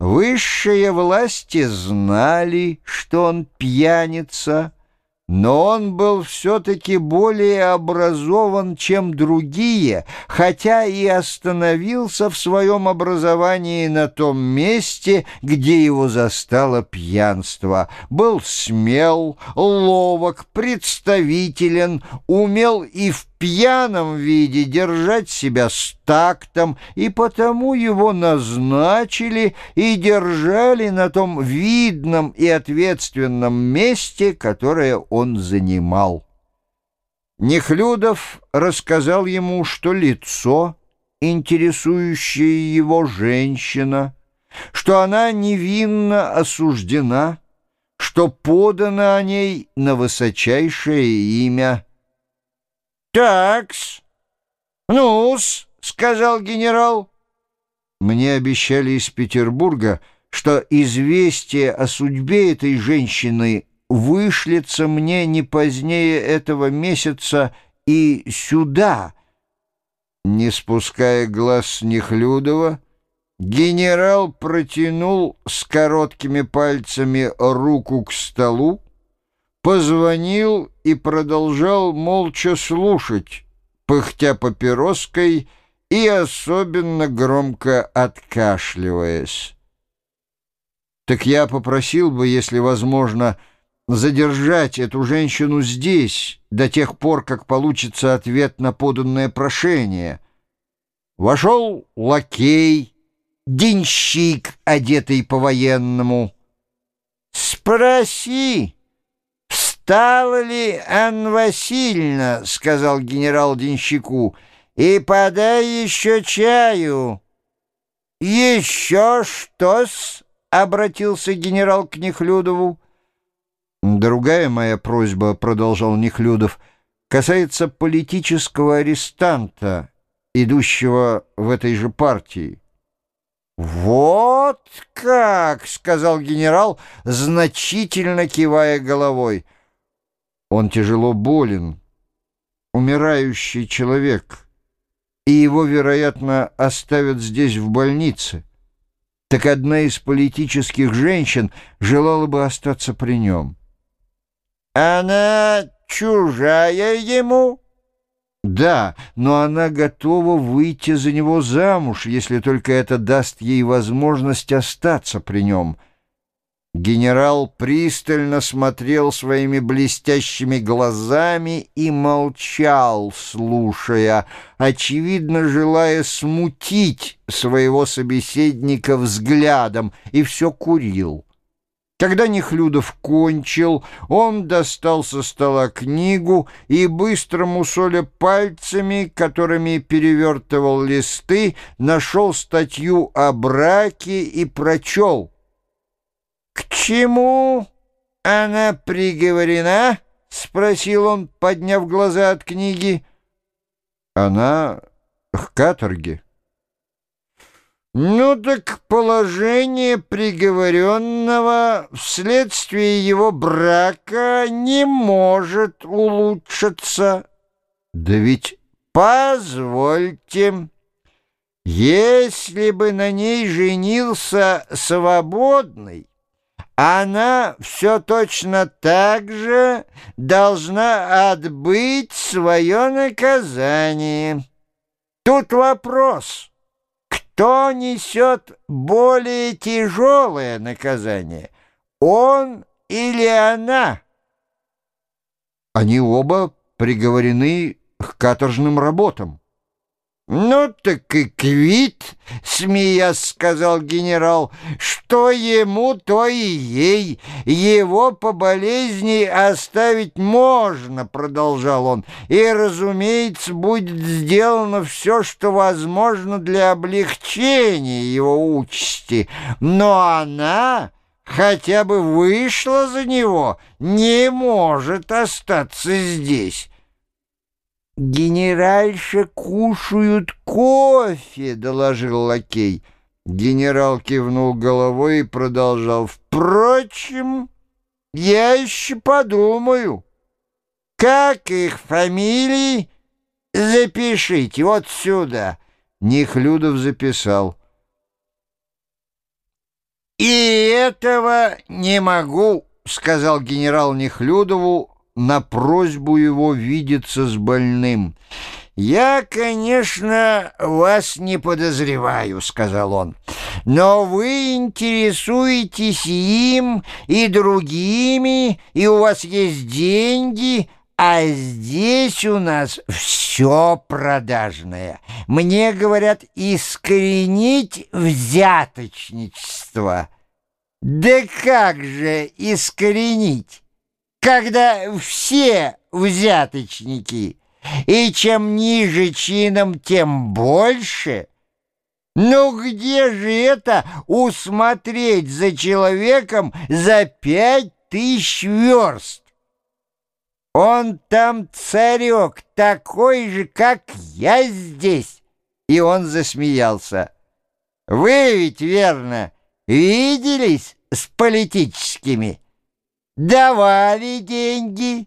Высшие власти знали, что он пьяница, но он был все-таки более образован, чем другие, хотя и остановился в своем образовании на том месте, где его застало пьянство. Был смел, ловок, представителен, умел и в пьяном виде держать себя с тактом, и потому его назначили и держали на том видном и ответственном месте, которое он занимал. Нехлюдов рассказал ему, что лицо, интересующее его женщина, что она невинно осуждена, что подано о ней на высочайшее имя – «Такс, ну-с», — сказал генерал. Мне обещали из Петербурга, что известие о судьбе этой женщины вышлется мне не позднее этого месяца и сюда. Не спуская глаз с Нехлюдова, генерал протянул с короткими пальцами руку к столу, позвонил и продолжал молча слушать, пыхтя папироской и особенно громко откашливаясь. Так я попросил бы, если возможно, задержать эту женщину здесь до тех пор, как получится ответ на поданное прошение. Вошел лакей, денщик, одетый по-военному. «Спроси!» «Встала ли Анна Васильевна?» — сказал генерал Денщику. «И подай еще чаю». «Еще что-с?» — обратился генерал к Нехлюдову. «Другая моя просьба», — продолжал Нехлюдов, — «касается политического арестанта, идущего в этой же партии». «Вот как!» — сказал генерал, значительно кивая головой — он тяжело болен, умирающий человек, и его, вероятно, оставят здесь в больнице. Так одна из политических женщин желала бы остаться при нем. «Она чужая ему?» «Да, но она готова выйти за него замуж, если только это даст ей возможность остаться при нем». Генерал пристально смотрел своими блестящими глазами и молчал, слушая, очевидно желая смутить своего собеседника взглядом, и все курил. Когда Нехлюдов кончил, он достал со стола книгу и, быстро мусоля пальцами, которыми перевертывал листы, нашел статью о браке и прочел — «К чему она приговорена?» — спросил он, подняв глаза от книги. «Она к каторге». «Ну так положение приговоренного вследствие его брака не может улучшиться». «Да ведь позвольте, если бы на ней женился свободный, она все точно так же должна отбыть свое наказание. Тут вопрос, кто несет более тяжелое наказание, он или она? Они оба приговорены к каторжным работам. «Ну так и квит», — смеясь сказал генерал, — «что ему, то и ей. Его по болезни оставить можно», — продолжал он, «и, разумеется, будет сделано все, что возможно для облегчения его участи. Но она...» хотя бы вышла за него, не может остаться здесь. «Генеральша кушают кофе», — доложил лакей. Генерал кивнул головой и продолжал. «Впрочем, я еще подумаю. Как их фамилии? Запишите вот сюда». Нехлюдов записал. этого не могу», — сказал генерал Нехлюдову на просьбу его видеться с больным. «Я, конечно, вас не подозреваю», — сказал он, «но вы интересуетесь им и другими, и у вас есть деньги, а здесь у нас все продажное. Мне говорят, искоренить взяточничество». «Да как же искоренить, когда все взяточники?» И чем ниже чином, тем больше. Ну где же это усмотреть за человеком за пять тысяч верст? Он там царек такой же, как я здесь. И он засмеялся. Вы ведь, верно, виделись с политическими? Давали деньги,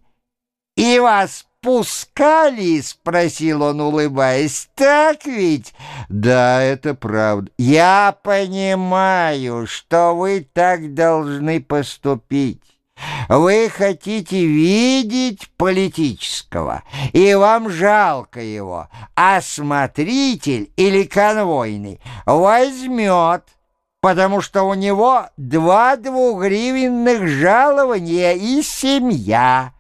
и вас пускали?» — спросил он, улыбаясь. «Так ведь?» «Да, это правда. Я понимаю, что вы так должны поступить». Вы хотите видеть политического, и вам жалко его, а смотритель или конвойный возьмет, потому что у него два двухгривенных жалования и семья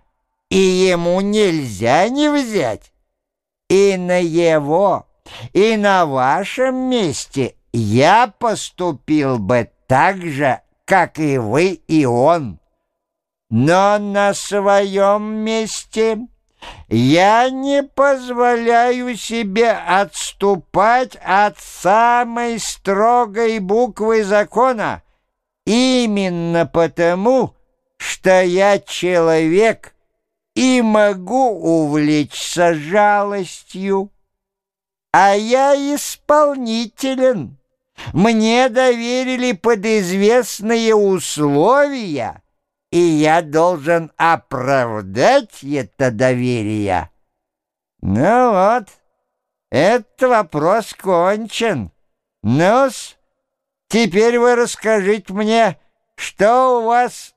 и ему нельзя не взять. И на его, и на вашем месте я поступил бы так же, как и вы и он. Но на своем месте я не позволяю себе отступать от самой строгой буквы закона, именно потому, что я человек, и могу увлечься жалостью. А я исполнителен. Мне доверили под известные условия, и я должен оправдать это доверие. Ну вот, этот вопрос кончен. ну теперь вы расскажите мне, что у вас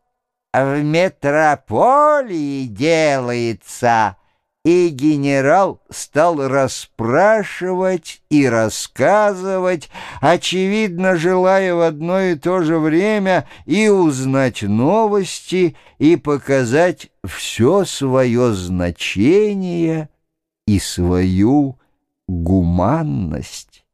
в метрополии делается». И генерал стал расспрашивать и рассказывать, очевидно, желая в одно и то же время и узнать новости, и показать все свое значение и свою гуманность.